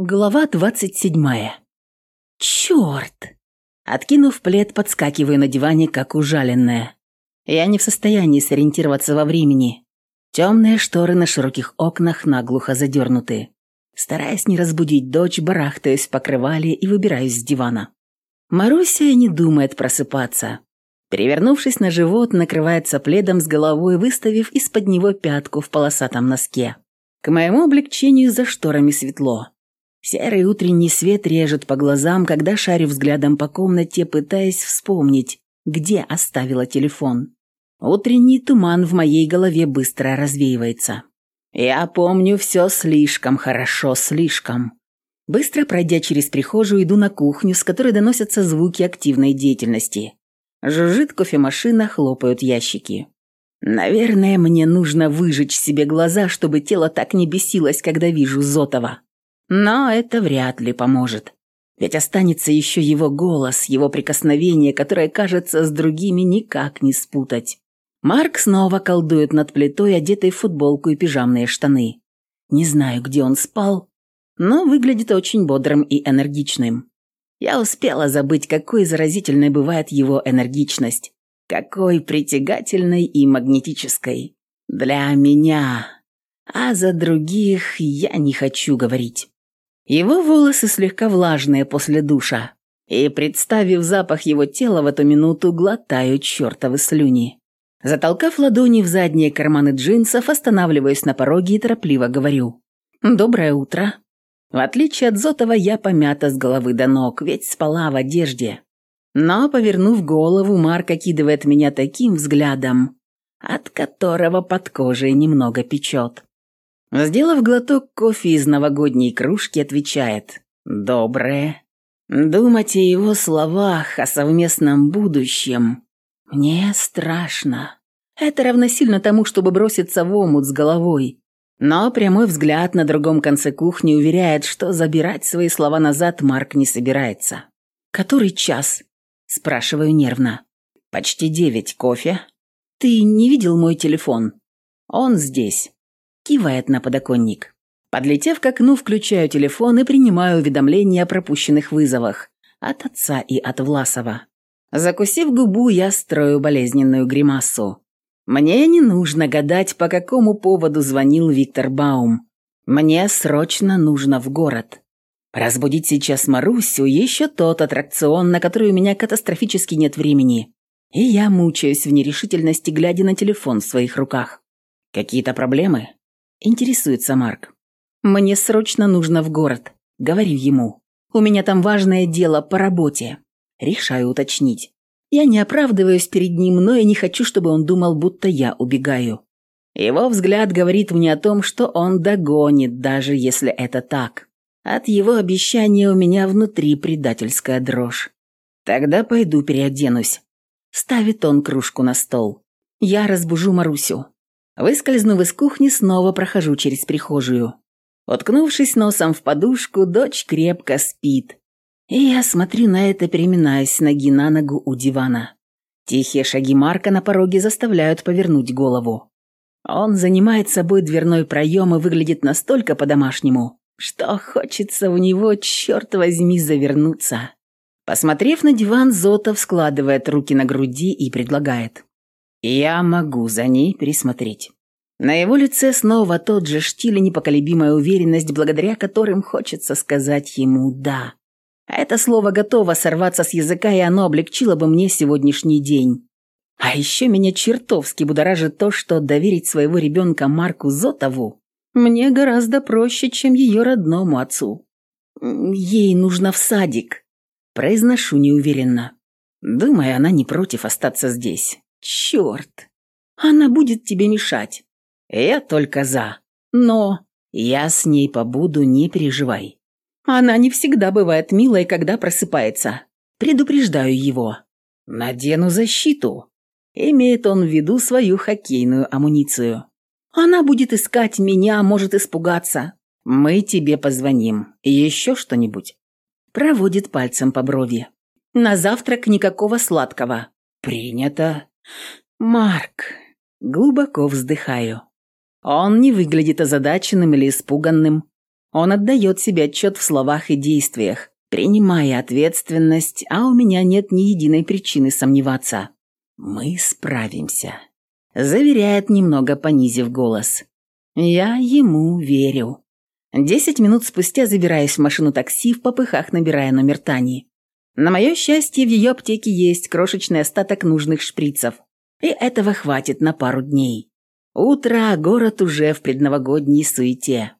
Глава двадцать седьмая. Черт! Откинув плед, подскакиваю на диване, как ужаленная. Я не в состоянии сориентироваться во времени. Темные шторы на широких окнах наглухо задернуты. Стараясь не разбудить дочь, барахтаюсь в покрывале и выбираюсь с дивана. Маруся не думает просыпаться. Перевернувшись на живот, накрывается пледом с головой, выставив из-под него пятку в полосатом носке. К моему облегчению за шторами светло. Серый утренний свет режет по глазам, когда шарю взглядом по комнате, пытаясь вспомнить, где оставила телефон. Утренний туман в моей голове быстро развеивается. Я помню все слишком хорошо, слишком. Быстро пройдя через прихожую, иду на кухню, с которой доносятся звуки активной деятельности. Жужжит кофемашина, хлопают ящики. Наверное, мне нужно выжечь себе глаза, чтобы тело так не бесилось, когда вижу Зотова. Но это вряд ли поможет. Ведь останется еще его голос, его прикосновение, которое, кажется, с другими никак не спутать. Марк снова колдует над плитой, одетой в футболку и пижамные штаны. Не знаю, где он спал, но выглядит очень бодрым и энергичным. Я успела забыть, какой заразительной бывает его энергичность, какой притягательной и магнетической. Для меня. А за других я не хочу говорить. Его волосы слегка влажные после душа, и, представив запах его тела в эту минуту, глотаю чертовы слюни. Затолкав ладони в задние карманы джинсов, останавливаюсь на пороге и торопливо говорю. «Доброе утро». В отличие от Зотова, я помята с головы до ног, ведь спала в одежде. Но, повернув голову, Марк окидывает меня таким взглядом, от которого под кожей немного печет. Сделав глоток кофе из новогодней кружки, отвечает «Доброе». Думать о его словах, о совместном будущем. Мне страшно. Это равносильно тому, чтобы броситься в омут с головой. Но прямой взгляд на другом конце кухни уверяет, что забирать свои слова назад Марк не собирается. «Который час?» – спрашиваю нервно. «Почти девять. Кофе?» «Ты не видел мой телефон?» «Он здесь» кивает на подоконник. Подлетев к окну, включаю телефон и принимаю уведомления о пропущенных вызовах от отца и от Власова. Закусив губу, я строю болезненную гримасу. Мне не нужно гадать, по какому поводу звонил Виктор Баум. Мне срочно нужно в город. Разбудить сейчас Марусю – еще тот аттракцион, на который у меня катастрофически нет времени. И я мучаюсь в нерешительности, глядя на телефон в своих руках. Какие-то проблемы? Интересуется Марк. «Мне срочно нужно в город», — говорю ему. «У меня там важное дело по работе». Решаю уточнить. Я не оправдываюсь перед ним, но и не хочу, чтобы он думал, будто я убегаю. Его взгляд говорит мне о том, что он догонит, даже если это так. От его обещания у меня внутри предательская дрожь. Тогда пойду переоденусь. Ставит он кружку на стол. Я разбужу Марусю. Выскользнув из кухни, снова прохожу через прихожую. Уткнувшись носом в подушку, дочь крепко спит. И я смотрю на это, переминаясь с ноги на ногу у дивана. Тихие шаги Марка на пороге заставляют повернуть голову. Он занимает собой дверной проем и выглядит настолько по-домашнему, что хочется в него, черт возьми, завернуться. Посмотрев на диван, Зотов складывает руки на груди и предлагает. Я могу за ней присмотреть. На его лице снова тот же штиль и непоколебимая уверенность, благодаря которым хочется сказать ему «да». А это слово готово сорваться с языка, и оно облегчило бы мне сегодняшний день. А еще меня чертовски будоражит то, что доверить своего ребенка Марку Зотову мне гораздо проще, чем ее родному отцу. Ей нужно в садик. Произношу неуверенно. Думаю, она не против остаться здесь. Черт! Она будет тебе мешать. Я только за. Но я с ней побуду, не переживай. Она не всегда бывает милой, когда просыпается. Предупреждаю его. Надену защиту. Имеет он в виду свою хоккейную амуницию. Она будет искать меня, может испугаться. Мы тебе позвоним. Еще что-нибудь? Проводит пальцем по брови. На завтрак никакого сладкого. Принято. Марк. Глубоко вздыхаю. Он не выглядит озадаченным или испуганным. Он отдает себе отчет в словах и действиях, принимая ответственность, а у меня нет ни единой причины сомневаться. «Мы справимся», – заверяет, немного понизив голос. «Я ему верю». Десять минут спустя забираюсь в машину такси, в попыхах набирая номер Тани. На мое счастье, в ее аптеке есть крошечный остаток нужных шприцев. И этого хватит на пару дней. Утро, город уже в предновогодней суете.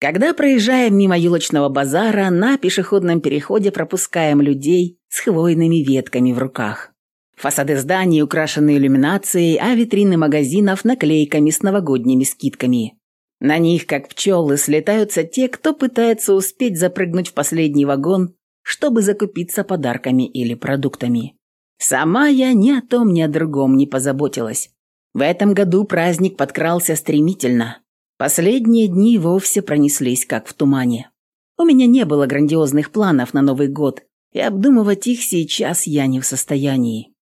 Когда проезжаем мимо елочного базара, на пешеходном переходе пропускаем людей с хвойными ветками в руках. Фасады зданий украшены иллюминацией, а витрины магазинов наклейками с новогодними скидками. На них, как пчелы, слетаются те, кто пытается успеть запрыгнуть в последний вагон, чтобы закупиться подарками или продуктами. Сама я ни о том, ни о другом не позаботилась. В этом году праздник подкрался стремительно. Последние дни вовсе пронеслись, как в тумане. У меня не было грандиозных планов на Новый год, и обдумывать их сейчас я не в состоянии.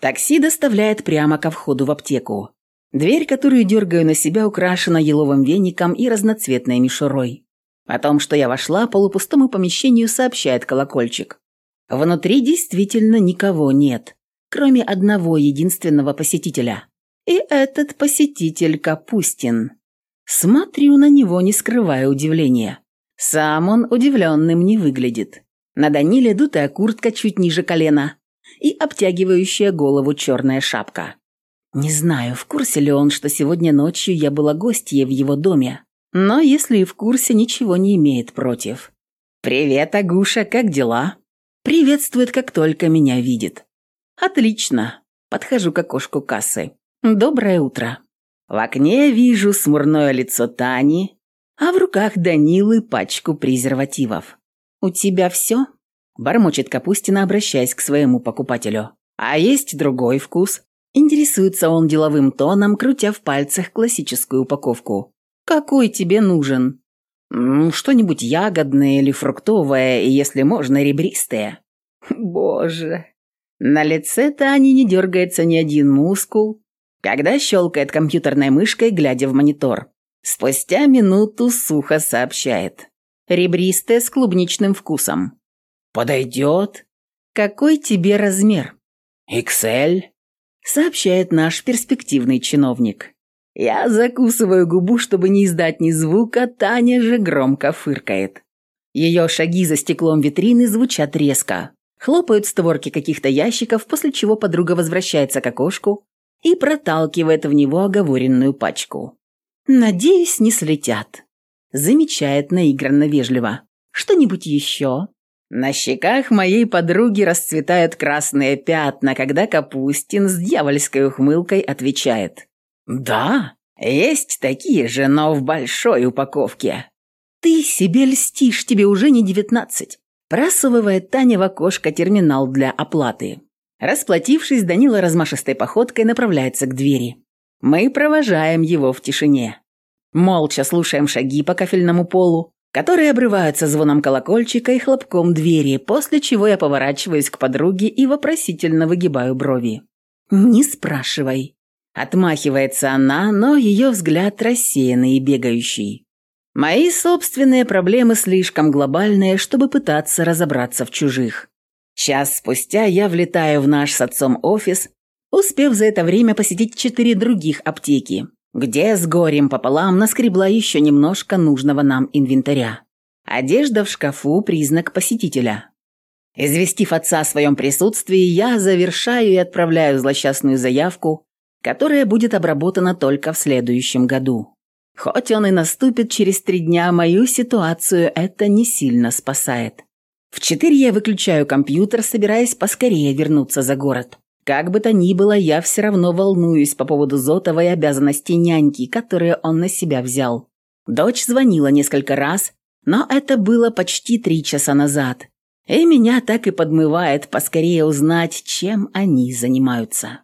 Такси доставляет прямо ко входу в аптеку. Дверь, которую дергаю на себя, украшена еловым веником и разноцветной мишурой. О том, что я вошла, полупустому помещению сообщает колокольчик. Внутри действительно никого нет, кроме одного единственного посетителя. И этот посетитель Капустин. Смотрю на него, не скрывая удивления. Сам он удивленным не выглядит. На Даниле дутая куртка чуть ниже колена и обтягивающая голову черная шапка. Не знаю, в курсе ли он, что сегодня ночью я была гостьей в его доме, но если и в курсе, ничего не имеет против. «Привет, Агуша, как дела?» Приветствует, как только меня видит. «Отлично!» Подхожу к окошку кассы. «Доброе утро!» В окне вижу смурное лицо Тани, а в руках Данилы пачку презервативов. «У тебя все?» – бормочет Капустина, обращаясь к своему покупателю. «А есть другой вкус?» Интересуется он деловым тоном, крутя в пальцах классическую упаковку. «Какой тебе нужен?» «Что-нибудь ягодное или фруктовое, если можно, ребристое». «Боже!» На лице Тани не дергается ни один мускул, когда щелкает компьютерной мышкой, глядя в монитор. Спустя минуту сухо сообщает. Ребристое с клубничным вкусом. «Подойдет?» «Какой тебе размер?» «XL», сообщает наш перспективный чиновник. Я закусываю губу, чтобы не издать ни звука, Таня же громко фыркает. Ее шаги за стеклом витрины звучат резко. Хлопают створки каких-то ящиков, после чего подруга возвращается к окошку и проталкивает в него оговоренную пачку. «Надеюсь, не слетят», – замечает наигранно вежливо. «Что-нибудь еще?» На щеках моей подруги расцветают красные пятна, когда Капустин с дьявольской ухмылкой отвечает. «Да, есть такие же, но в большой упаковке». «Ты себе льстишь, тебе уже не девятнадцать», просовывает Таня в окошко терминал для оплаты. Расплатившись, Данила размашистой походкой направляется к двери. Мы провожаем его в тишине. Молча слушаем шаги по кафельному полу, которые обрываются звоном колокольчика и хлопком двери, после чего я поворачиваюсь к подруге и вопросительно выгибаю брови. «Не спрашивай». Отмахивается она, но ее взгляд рассеянный и бегающий. Мои собственные проблемы слишком глобальные, чтобы пытаться разобраться в чужих. Час спустя я влетаю в наш с отцом офис, успев за это время посетить четыре других аптеки, где с горем пополам наскребла еще немножко нужного нам инвентаря. Одежда в шкафу – признак посетителя. Известив отца о своем присутствии, я завершаю и отправляю злосчастную заявку, которая будет обработана только в следующем году. Хоть он и наступит через три дня, мою ситуацию это не сильно спасает. В четыре я выключаю компьютер, собираясь поскорее вернуться за город. Как бы то ни было, я все равно волнуюсь по поводу Зотовой обязанности няньки, которые он на себя взял. Дочь звонила несколько раз, но это было почти три часа назад. И меня так и подмывает поскорее узнать, чем они занимаются.